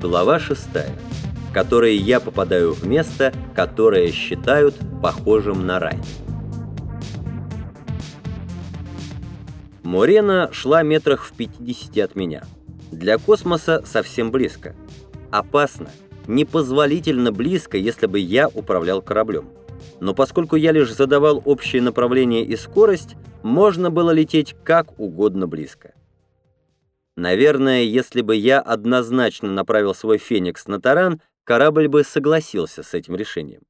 Глава 6, в которой я попадаю в место, которое считают похожим на рай. Морена шла метрах в 50 от меня. Для космоса совсем близко. Опасно, непозволительно близко, если бы я управлял кораблем. Но поскольку я лишь задавал общее направление и скорость, можно было лететь как угодно близко. Наверное, если бы я однозначно направил свой «Феникс» на таран, корабль бы согласился с этим решением.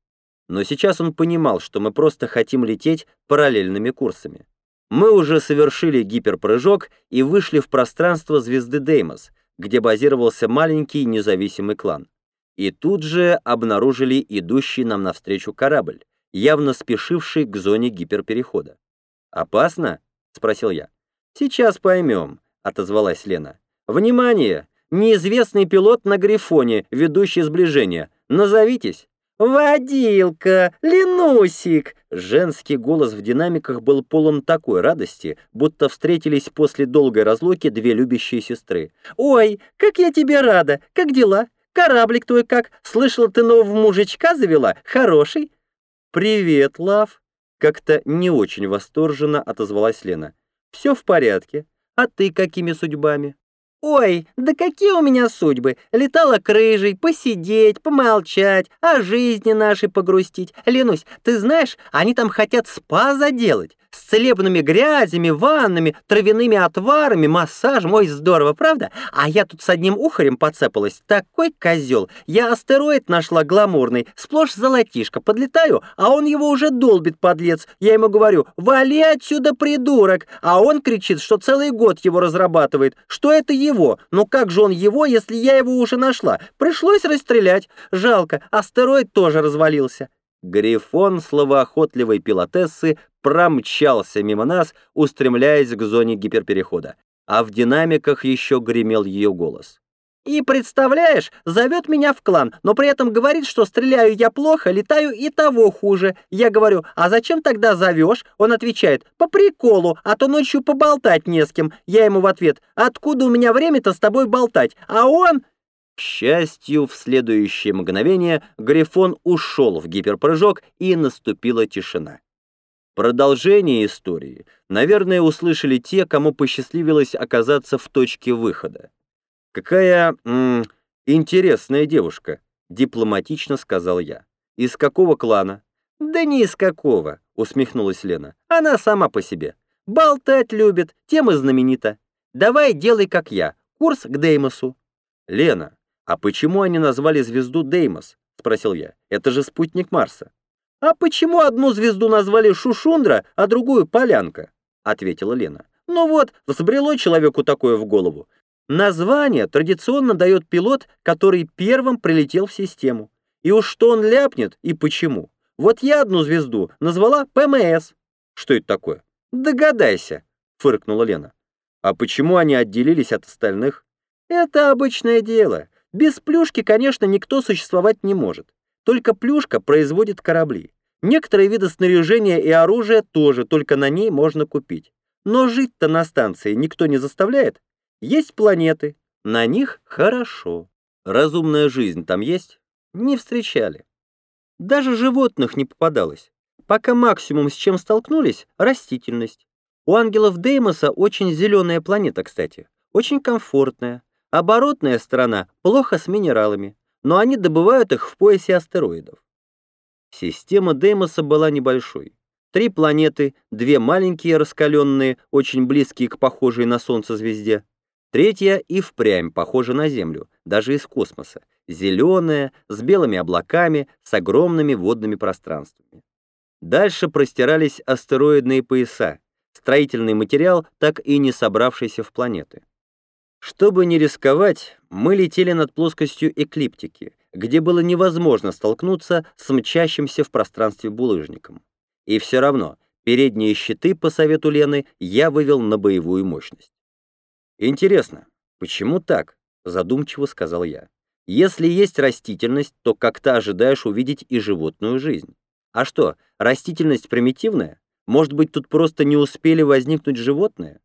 Но сейчас он понимал, что мы просто хотим лететь параллельными курсами. Мы уже совершили гиперпрыжок и вышли в пространство звезды Деймос, где базировался маленький независимый клан. И тут же обнаружили идущий нам навстречу корабль, явно спешивший к зоне гиперперехода. «Опасно?» — спросил я. «Сейчас поймем», — отозвалась Лена. «Внимание! Неизвестный пилот на Грифоне, ведущий сближение. Назовитесь!» «Водилка! Ленусик!» Женский голос в динамиках был полон такой радости, будто встретились после долгой разлуки две любящие сестры. «Ой, как я тебе рада! Как дела? Кораблик твой как? Слышала, ты нового мужичка завела? Хороший?» «Привет, Лав!» Как-то не очень восторженно отозвалась Лена. «Все в порядке. А ты какими судьбами?» «Ой, да какие у меня судьбы! Летала крыжей, посидеть, помолчать, о жизни нашей погрустить. Ленусь, ты знаешь, они там хотят спа заделать с целебными грязями, ваннами, травяными отварами, массажем. Ой, здорово, правда? А я тут с одним ухарем подцепалась. Такой козел. Я астероид нашла гламурный, сплошь золотишко. Подлетаю, а он его уже долбит, подлец. Я ему говорю, вали отсюда, придурок. А он кричит, что целый год его разрабатывает. Что это его? Ну как же он его, если я его уже нашла? Пришлось расстрелять. Жалко, астероид тоже развалился. Грифон словоохотливой пилотессы промчался мимо нас, устремляясь к зоне гиперперехода, а в динамиках еще гремел ее голос. «И представляешь, зовет меня в клан, но при этом говорит, что стреляю я плохо, летаю и того хуже. Я говорю, а зачем тогда зовешь? Он отвечает, по приколу, а то ночью поболтать не с кем. Я ему в ответ, откуда у меня время-то с тобой болтать? А он... К счастью, в следующее мгновение Грифон ушел в гиперпрыжок, и наступила тишина. Продолжение истории, наверное, услышали те, кому посчастливилось оказаться в точке выхода. «Какая интересная девушка», — дипломатично сказал я. «Из какого клана?» «Да не из какого», — усмехнулась Лена. «Она сама по себе. Болтать любит, тем и знаменита. Давай делай, как я. Курс к Деймосу». «Лена, а почему они назвали звезду Деймос?» — спросил я. «Это же спутник Марса». «А почему одну звезду назвали Шушундра, а другую Полянка?» — ответила Лена. «Ну вот, взбрело человеку такое в голову. Название традиционно дает пилот, который первым прилетел в систему. И уж что он ляпнет и почему. Вот я одну звезду назвала ПМС. Что это такое? Догадайся, фыркнула Лена. А почему они отделились от остальных? Это обычное дело. Без плюшки, конечно, никто существовать не может. Только плюшка производит корабли. Некоторые виды снаряжения и оружия тоже, только на ней можно купить. Но жить-то на станции никто не заставляет. Есть планеты, на них хорошо. Разумная жизнь там есть? Не встречали. Даже животных не попадалось. Пока максимум с чем столкнулись — растительность. У ангелов Деймоса очень зеленая планета, кстати. Очень комфортная. Оборотная сторона плохо с минералами но они добывают их в поясе астероидов. Система Деймоса была небольшой. Три планеты, две маленькие раскаленные, очень близкие к похожей на Солнце звезде. Третья и впрямь похожа на Землю, даже из космоса. Зеленая, с белыми облаками, с огромными водными пространствами. Дальше простирались астероидные пояса, строительный материал, так и не собравшийся в планеты. Чтобы не рисковать, мы летели над плоскостью эклиптики, где было невозможно столкнуться с мчащимся в пространстве булыжником. И все равно, передние щиты, по совету Лены, я вывел на боевую мощность. «Интересно, почему так?» — задумчиво сказал я. «Если есть растительность, то как-то ожидаешь увидеть и животную жизнь. А что, растительность примитивная? Может быть, тут просто не успели возникнуть животные?»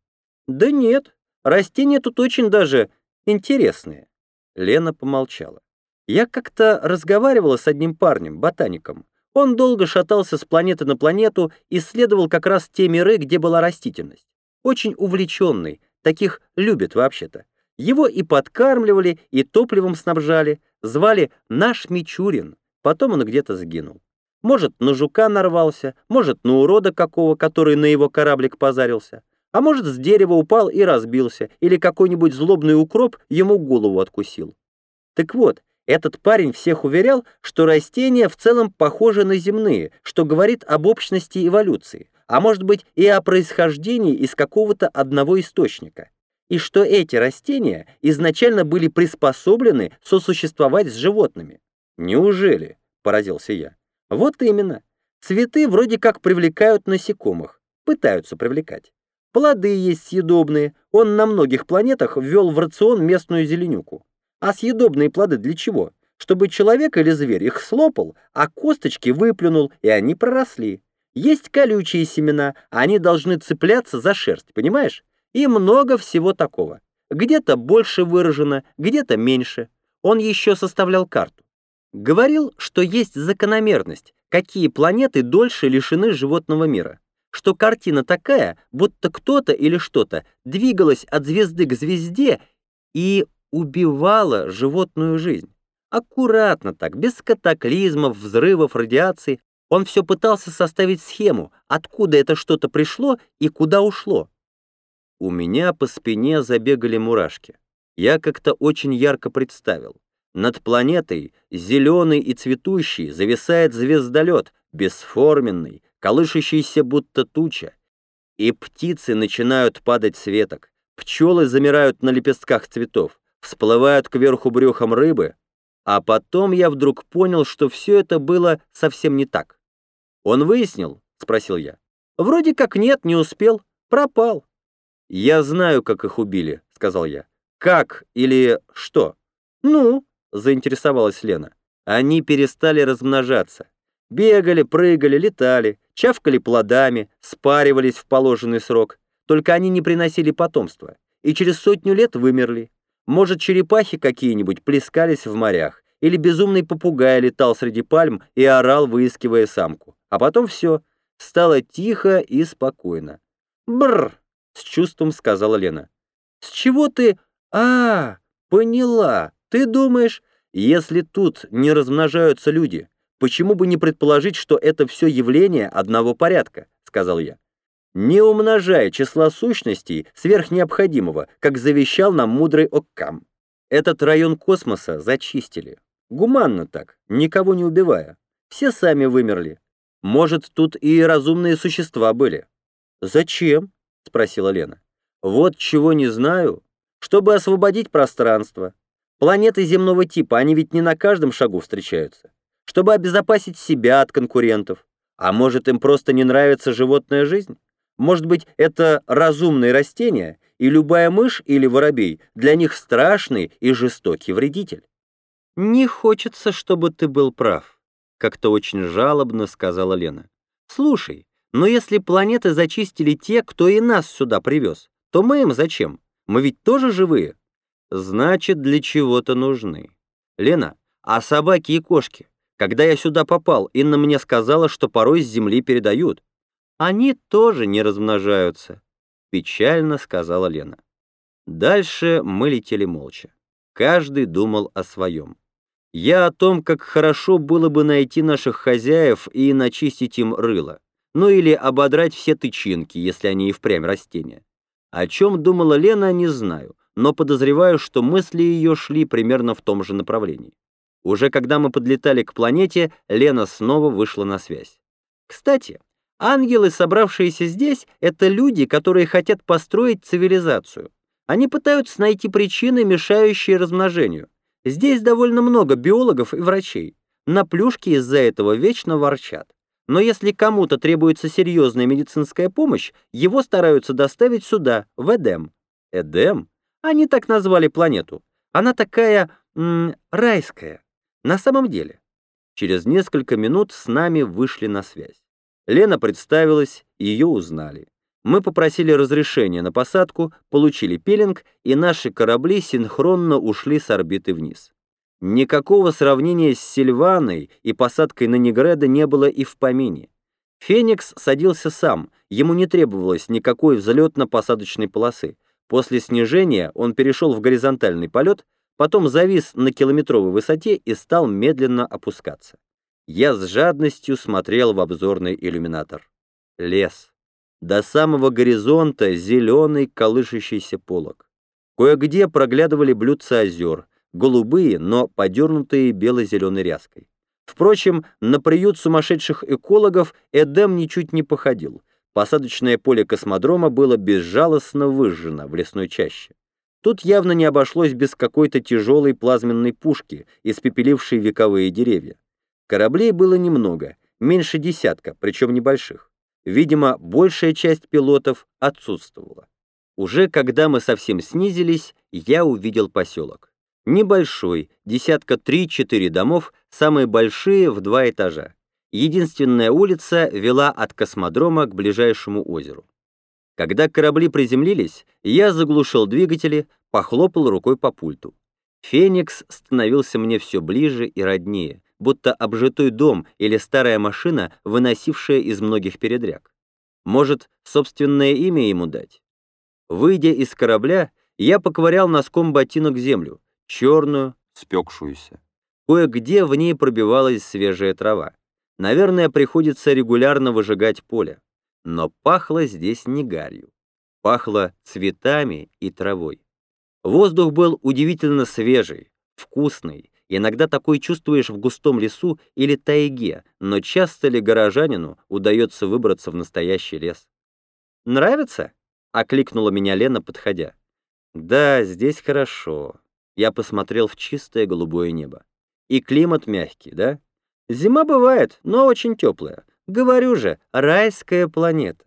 «Да нет, Растения тут очень даже интересные. Лена помолчала. Я как-то разговаривала с одним парнем, ботаником. Он долго шатался с планеты на планету, исследовал как раз те миры, где была растительность. Очень увлеченный, таких любят вообще-то. Его и подкармливали, и топливом снабжали, звали наш Мичурин, потом он где-то сгинул. Может, на жука нарвался, может, на урода какого, который на его кораблик позарился. А может, с дерева упал и разбился, или какой-нибудь злобный укроп ему голову откусил. Так вот, этот парень всех уверял, что растения в целом похожи на земные, что говорит об общности эволюции, а может быть и о происхождении из какого-то одного источника. И что эти растения изначально были приспособлены сосуществовать с животными. «Неужели?» – поразился я. «Вот именно. Цветы вроде как привлекают насекомых, пытаются привлекать. Плоды есть съедобные, он на многих планетах ввел в рацион местную зеленюку. А съедобные плоды для чего? Чтобы человек или зверь их слопал, а косточки выплюнул, и они проросли. Есть колючие семена, они должны цепляться за шерсть, понимаешь? И много всего такого. Где-то больше выражено, где-то меньше. Он еще составлял карту. Говорил, что есть закономерность, какие планеты дольше лишены животного мира. Что картина такая, будто кто-то или что-то двигалось от звезды к звезде и убивала животную жизнь. Аккуратно так, без катаклизмов, взрывов, радиации. Он все пытался составить схему, откуда это что-то пришло и куда ушло. У меня по спине забегали мурашки. Я как-то очень ярко представил. Над планетой, зеленый и цветущий, зависает звездолет, бесформенный, колышащийся будто туча. И птицы начинают падать с веток, пчелы замирают на лепестках цветов, всплывают кверху брюхом рыбы, а потом я вдруг понял, что все это было совсем не так. «Он выяснил?» — спросил я. «Вроде как нет, не успел, пропал». «Я знаю, как их убили», — сказал я. «Как или что?» «Ну?» — заинтересовалась Лена. «Они перестали размножаться. Бегали, прыгали, летали, чавкали плодами, спаривались в положенный срок. Только они не приносили потомства. И через сотню лет вымерли. Может, черепахи какие-нибудь плескались в морях, или безумный попугай летал среди пальм и орал, выискивая самку. А потом все, стало тихо и спокойно. «Бррр!» — с чувством сказала Лена. «С чего ты...» «А, поняла. Ты думаешь, если тут не размножаются люди, почему бы не предположить, что это все явление одного порядка?» — сказал я не умножая числа сущностей сверх необходимого, как завещал нам мудрый Оккам. Этот район космоса зачистили. Гуманно так, никого не убивая. Все сами вымерли. Может, тут и разумные существа были. «Зачем?» — спросила Лена. «Вот чего не знаю. Чтобы освободить пространство. Планеты земного типа, они ведь не на каждом шагу встречаются. Чтобы обезопасить себя от конкурентов. А может, им просто не нравится животная жизнь? Может быть, это разумные растения, и любая мышь или воробей для них страшный и жестокий вредитель. «Не хочется, чтобы ты был прав», — как-то очень жалобно сказала Лена. «Слушай, но если планеты зачистили те, кто и нас сюда привез, то мы им зачем? Мы ведь тоже живые». «Значит, для чего-то нужны». «Лена, а собаки и кошки? Когда я сюда попал, Инна мне сказала, что порой с Земли передают. Они тоже не размножаются, печально сказала Лена. Дальше мы летели молча. Каждый думал о своем. Я о том, как хорошо было бы найти наших хозяев и начистить им рыло. Ну или ободрать все тычинки, если они и впрямь растения. О чем думала Лена, не знаю, но подозреваю, что мысли ее шли примерно в том же направлении. Уже когда мы подлетали к планете, Лена снова вышла на связь. Кстати, Ангелы, собравшиеся здесь, это люди, которые хотят построить цивилизацию. Они пытаются найти причины, мешающие размножению. Здесь довольно много биологов и врачей. На плюшке из-за этого вечно ворчат. Но если кому-то требуется серьезная медицинская помощь, его стараются доставить сюда, в Эдем. Эдем? Они так назвали планету. Она такая... М -м, райская. На самом деле. Через несколько минут с нами вышли на связь. Лена представилась, ее узнали. Мы попросили разрешения на посадку, получили пилинг, и наши корабли синхронно ушли с орбиты вниз. Никакого сравнения с Сильваной и посадкой на Негреда не было и в помине. Феникс садился сам, ему не требовалось никакой взлетно-посадочной полосы. После снижения он перешел в горизонтальный полет, потом завис на километровой высоте и стал медленно опускаться. Я с жадностью смотрел в обзорный иллюминатор. Лес. До самого горизонта зеленый колышащийся полог. Кое-где проглядывали блюдца озер, голубые, но подернутые бело-зеленой ряской. Впрочем, на приют сумасшедших экологов Эдем ничуть не походил. Посадочное поле космодрома было безжалостно выжжено в лесной чаще. Тут явно не обошлось без какой-то тяжелой плазменной пушки, испепелившей вековые деревья. Кораблей было немного, меньше десятка, причем небольших. Видимо, большая часть пилотов отсутствовала. Уже когда мы совсем снизились, я увидел поселок. Небольшой, десятка 3-4 домов, самые большие в два этажа. Единственная улица вела от космодрома к ближайшему озеру. Когда корабли приземлились, я заглушил двигатели, похлопал рукой по пульту. «Феникс» становился мне все ближе и роднее, будто обжитой дом или старая машина, выносившая из многих передряг. Может, собственное имя ему дать? Выйдя из корабля, я поковырял носком ботинок землю черную, спекшуюся. Кое-где в ней пробивалась свежая трава. Наверное, приходится регулярно выжигать поле. Но пахло здесь не гарью. Пахло цветами и травой. Воздух был удивительно свежий, вкусный. Иногда такой чувствуешь в густом лесу или тайге, но часто ли горожанину удается выбраться в настоящий лес? «Нравится?» — окликнула меня Лена, подходя. «Да, здесь хорошо. Я посмотрел в чистое голубое небо. И климат мягкий, да? Зима бывает, но очень теплая. Говорю же, райская планета.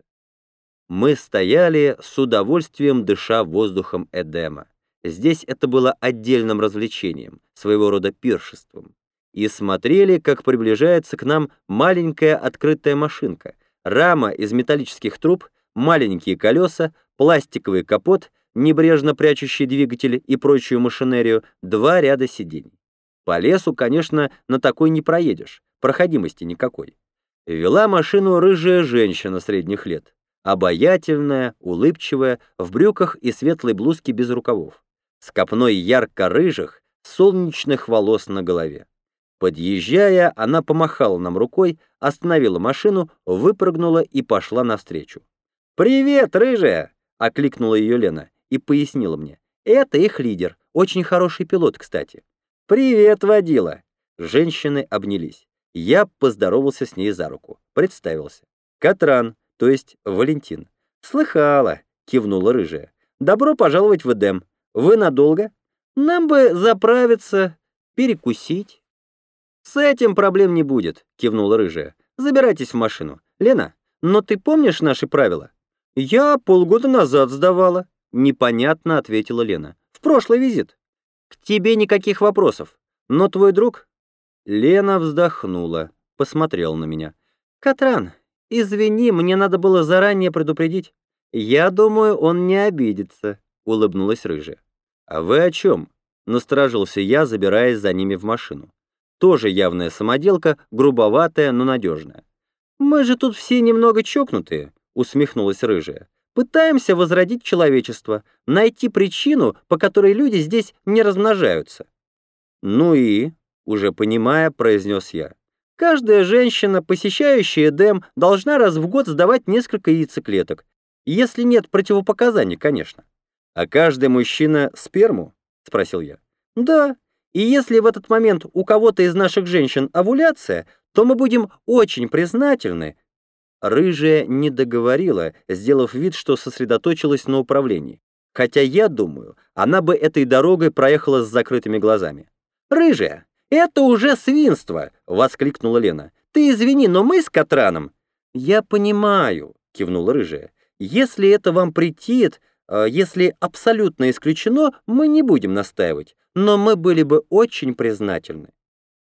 Мы стояли с удовольствием дыша воздухом Эдема. Здесь это было отдельным развлечением, своего рода пиршеством. И смотрели, как приближается к нам маленькая открытая машинка, рама из металлических труб, маленькие колеса, пластиковый капот небрежно прячущий двигатель и прочую машинерию, два ряда сидений. По лесу, конечно, на такой не проедешь, проходимости никакой. Вела машину рыжая женщина средних лет, обаятельная, улыбчивая, в брюках и светлой блузке без рукавов, с копной ярко-рыжих, солнечных волос на голове. Подъезжая, она помахала нам рукой, остановила машину, выпрыгнула и пошла навстречу. «Привет, рыжая!» — окликнула ее Лена и пояснила мне. «Это их лидер, очень хороший пилот, кстати». «Привет, водила!» Женщины обнялись. Я поздоровался с ней за руку, представился. «Катран, то есть Валентин». «Слыхала», — кивнула рыжая. «Добро пожаловать в Эдем. Вы надолго? Нам бы заправиться, перекусить». «С этим проблем не будет», — кивнула рыжая. «Забирайтесь в машину. Лена, но ты помнишь наши правила?» «Я полгода назад сдавала», Непонятно, ответила Лена. В прошлый визит. К тебе никаких вопросов. Но твой друг? Лена вздохнула, посмотрела на меня. Катран, извини, мне надо было заранее предупредить. Я думаю, он не обидится, улыбнулась рыжая. А вы о чем? Насторожился я, забираясь за ними в машину. Тоже явная самоделка, грубоватая, но надежная. Мы же тут все немного чокнутые, усмехнулась рыжая. Пытаемся возродить человечество, найти причину, по которой люди здесь не размножаются. Ну и, уже понимая, произнес я. Каждая женщина, посещающая Эдем, должна раз в год сдавать несколько яйцеклеток. Если нет противопоказаний, конечно. А каждый мужчина сперму? Спросил я. Да. И если в этот момент у кого-то из наших женщин овуляция, то мы будем очень признательны, Рыжая не договорила, сделав вид, что сосредоточилась на управлении. Хотя я думаю, она бы этой дорогой проехала с закрытыми глазами. «Рыжая, это уже свинство!» — воскликнула Лена. «Ты извини, но мы с Катраном...» «Я понимаю», — кивнула Рыжая. «Если это вам претит, э, если абсолютно исключено, мы не будем настаивать, но мы были бы очень признательны».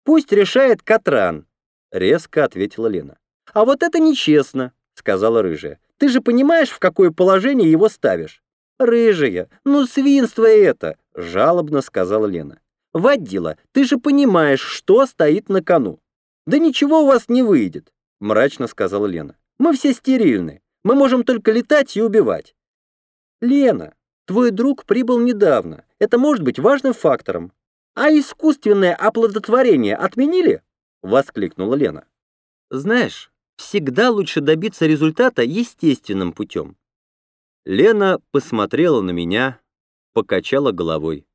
«Пусть решает Катран», — резко ответила Лена. «А вот это нечестно», — сказала рыжая. «Ты же понимаешь, в какое положение его ставишь?» «Рыжая, ну свинство это!» — жалобно сказала Лена. «Водила, ты же понимаешь, что стоит на кону». «Да ничего у вас не выйдет», — мрачно сказала Лена. «Мы все стерильны. Мы можем только летать и убивать». «Лена, твой друг прибыл недавно. Это может быть важным фактором. А искусственное оплодотворение отменили?» — воскликнула Лена. «Знаешь, всегда лучше добиться результата естественным путем. Лена посмотрела на меня, покачала головой.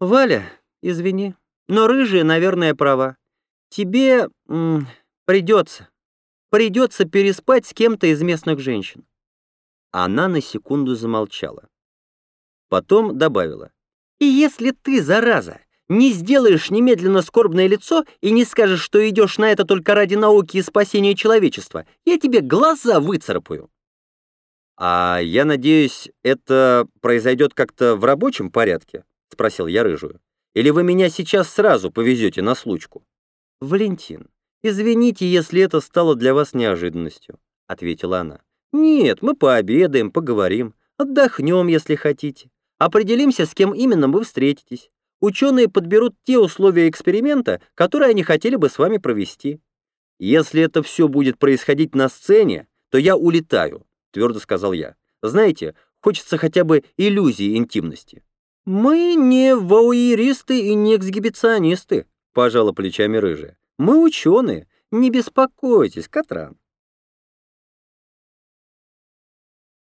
«Валя, извини, но рыжая, наверное, права. Тебе придется, придется переспать с кем-то из местных женщин». Она на секунду замолчала. Потом добавила. «И если ты, зараза, не сделаешь немедленно скорбное лицо и не скажешь, что идешь на это только ради науки и спасения человечества, я тебе глаза выцарапаю». «А я надеюсь, это произойдет как-то в рабочем порядке?» — спросил я рыжую. «Или вы меня сейчас сразу повезете на случку?» «Валентин, извините, если это стало для вас неожиданностью», — ответила она. «Нет, мы пообедаем, поговорим, отдохнем, если хотите. Определимся, с кем именно вы встретитесь. Ученые подберут те условия эксперимента, которые они хотели бы с вами провести. Если это все будет происходить на сцене, то я улетаю, — твердо сказал я. «Знаете, хочется хотя бы иллюзии интимности». «Мы не вауиристы и не эксгибиционисты», — пожала плечами рыжая. «Мы ученые. Не беспокойтесь, Катран.